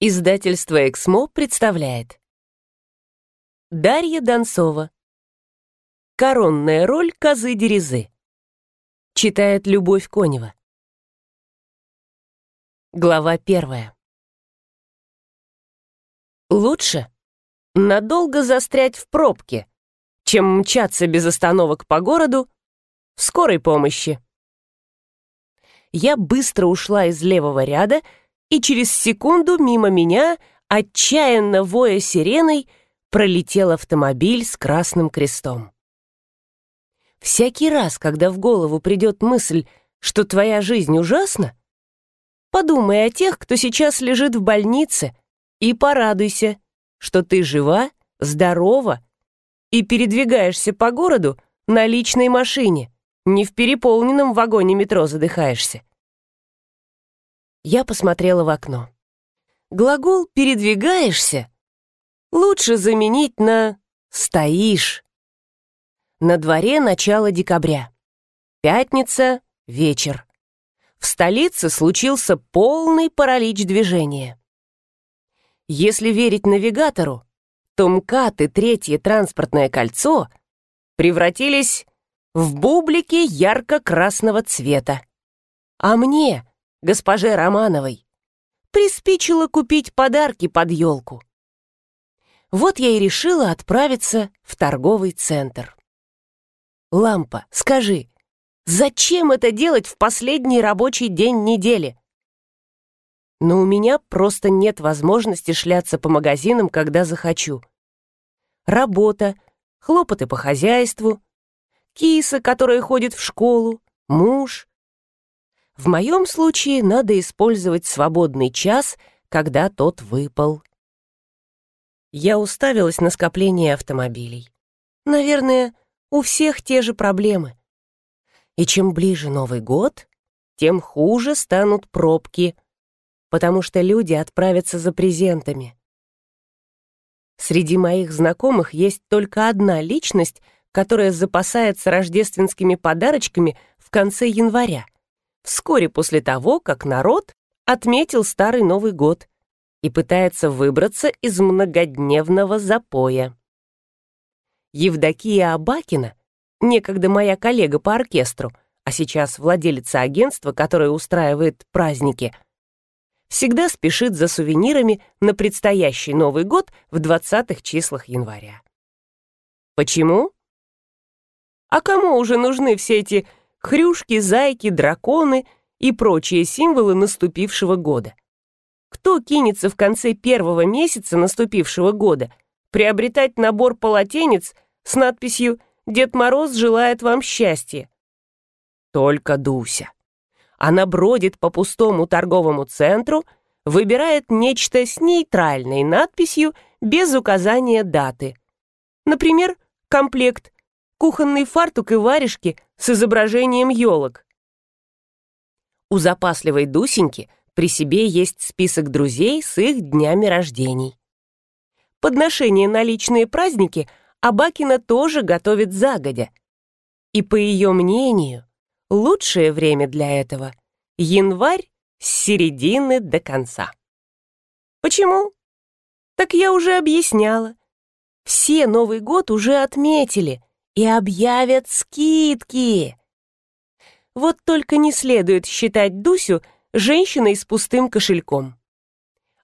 Издательство «Эксмо» представляет. Дарья Донцова. Коронная роль козы Дерезы Читает Любовь Конева. Глава первая. Лучше надолго застрять в пробке, чем мчаться без остановок по городу в скорой помощи. Я быстро ушла из левого ряда и через секунду мимо меня, отчаянно воя сиреной, пролетел автомобиль с красным крестом. Всякий раз, когда в голову придет мысль, что твоя жизнь ужасна, подумай о тех, кто сейчас лежит в больнице, и порадуйся, что ты жива, здорова и передвигаешься по городу на личной машине, не в переполненном вагоне метро задыхаешься. Я посмотрела в окно. Глагол «передвигаешься» лучше заменить на «стоишь». На дворе начало декабря. Пятница, вечер. В столице случился полный паралич движения. Если верить навигатору, то МКАД и Третье транспортное кольцо превратились в бублики ярко-красного цвета. А мне, госпоже Романовой, приспичило купить подарки под елку. Вот я и решила отправиться в торговый центр. Лампа, скажи, зачем это делать в последний рабочий день недели? Но у меня просто нет возможности шляться по магазинам, когда захочу. Работа, хлопоты по хозяйству, киса, которая ходит в школу, муж, в моем случае надо использовать свободный час, когда тот выпал. Я уставилась на скопление автомобилей. Наверное, у всех те же проблемы. И чем ближе Новый год, тем хуже станут пробки, потому что люди отправятся за презентами. Среди моих знакомых есть только одна личность, которая запасается рождественскими подарочками в конце января — вскоре после того, как народ отметил Старый Новый год и пытается выбраться из многодневного запоя. Евдокия Абакина, некогда моя коллега по оркестру, а сейчас владелица агентства, которое устраивает праздники, всегда спешит за сувенирами на предстоящий Новый год в 20-х числах января. Почему? А кому уже нужны все эти хрюшки, зайки, драконы и прочие символы наступившего года. Кто кинется в конце первого месяца наступившего года приобретать набор полотенец с надписью «Дед Мороз желает вам счастья»? Только Дуся. Она бродит по пустому торговому центру, выбирает нечто с нейтральной надписью без указания даты. Например, комплект кухонный фартук и варежки с изображением елок. У запасливой Дусеньки при себе есть список друзей с их днями рождений. Подношение на личные праздники Абакина тоже готовит загодя. И по ее мнению, лучшее время для этого — январь с середины до конца. Почему? Так я уже объясняла. Все Новый год уже отметили — и объявят скидки. Вот только не следует считать Дусю женщиной с пустым кошельком.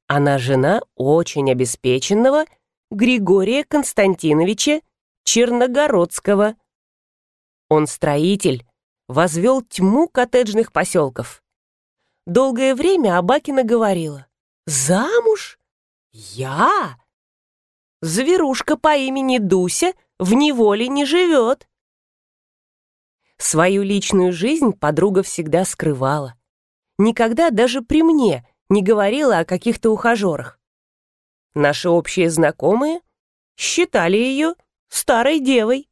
Она жена очень обеспеченного Григория Константиновича Черногородского. Он строитель, возвел тьму коттеджных поселков. Долгое время Абакина говорила «Замуж? Я?» Зверушка по имени Дуся в неволе не живет. Свою личную жизнь подруга всегда скрывала. Никогда даже при мне не говорила о каких-то ухажерах. Наши общие знакомые считали ее старой девой.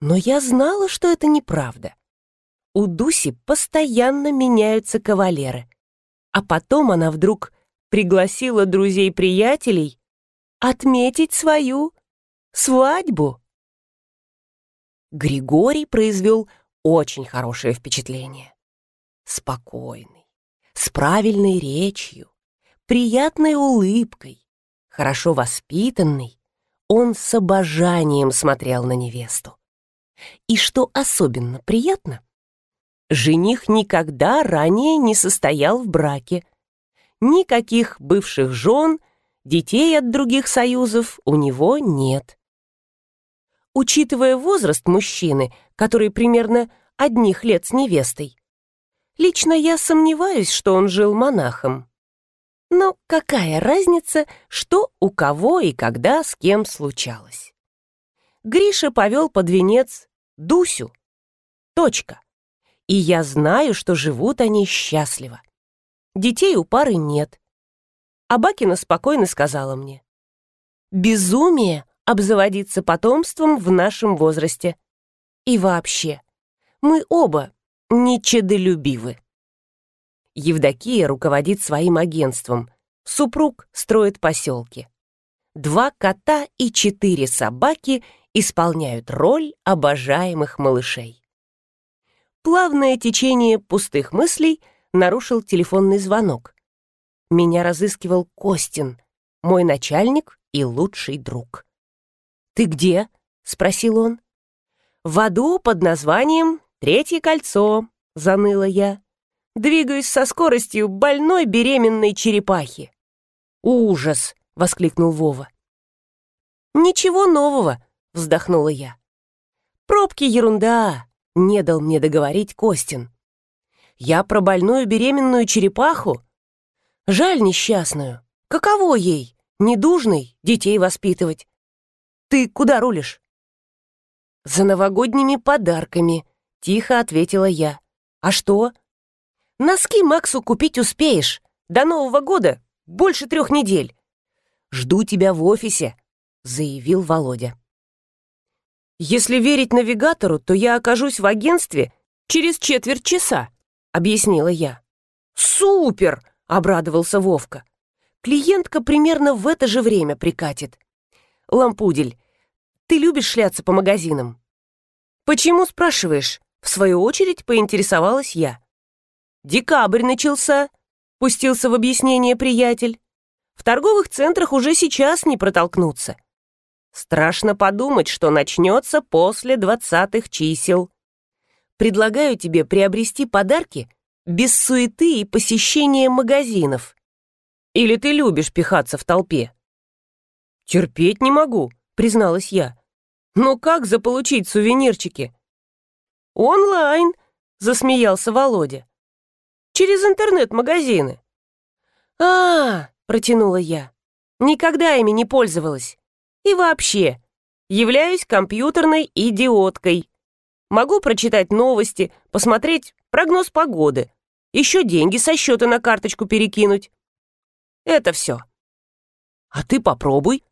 Но я знала, что это неправда. У Дуси постоянно меняются кавалеры. А потом она вдруг пригласила друзей-приятелей отметить свою свадьбу. Григорий произвел очень хорошее впечатление. Спокойный, с правильной речью, приятной улыбкой, хорошо воспитанный, он с обожанием смотрел на невесту. И что особенно приятно, жених никогда ранее не состоял в браке. Никаких бывших жен, детей от других союзов у него нет. Учитывая возраст мужчины, который примерно одних лет с невестой, лично я сомневаюсь, что он жил монахом. Но какая разница, что у кого и когда с кем случалось? Гриша повел под венец Дусю. Точка. И я знаю, что живут они счастливо. Детей у пары нет. А Бакина спокойно сказала мне. Безумие обзаводиться потомством в нашем возрасте. И вообще, мы оба нечедолюбивы. Евдокия руководит своим агентством. Супруг строит поселки. Два кота и четыре собаки исполняют роль обожаемых малышей. Плавное течение пустых мыслей нарушил телефонный звонок. Меня разыскивал Костин, мой начальник и лучший друг. «Ты где?» — спросил он. «В аду под названием «Третье кольцо», — заныла я. Двигаюсь со скоростью больной беременной черепахи. «Ужас!» — воскликнул Вова. «Ничего нового!» — вздохнула я. «Пробки ерунда!» — не дал мне договорить Костин. «Я про больную беременную черепаху? Жаль несчастную. Каково ей, недужной, детей воспитывать? Ты куда рулишь?» «За новогодними подарками», — тихо ответила я. «А что?» Носки Максу купить успеешь. До Нового года больше трех недель. Жду тебя в офисе», — заявил Володя. «Если верить навигатору, то я окажусь в агентстве через четверть часа», — объяснила я. «Супер!» — обрадовался Вовка. «Клиентка примерно в это же время прикатит. Лампудель, ты любишь шляться по магазинам?» «Почему спрашиваешь?» — в свою очередь поинтересовалась я. «Декабрь начался», — пустился в объяснение приятель. «В торговых центрах уже сейчас не протолкнуться. Страшно подумать, что начнется после двадцатых чисел. Предлагаю тебе приобрести подарки без суеты и посещения магазинов. Или ты любишь пихаться в толпе?» «Терпеть не могу», — призналась я. «Но как заполучить сувенирчики?» «Онлайн», — засмеялся Володя. Через интернет-магазины. А, -а, а протянула я. Никогда ими не пользовалась. И вообще, являюсь компьютерной идиоткой. Могу прочитать новости, посмотреть прогноз погоды, еще деньги со счета на карточку перекинуть. Это все. А ты попробуй.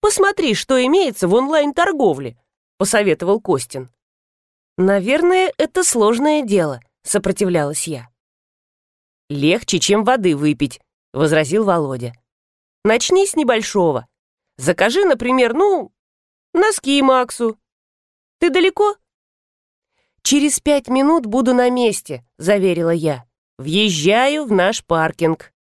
Посмотри, что имеется в онлайн-торговле, посоветовал Костин. Наверное, это сложное дело, сопротивлялась я. «Легче, чем воды выпить», — возразил Володя. «Начни с небольшого. Закажи, например, ну, носки Максу. Ты далеко?» «Через пять минут буду на месте», — заверила я. «Въезжаю в наш паркинг».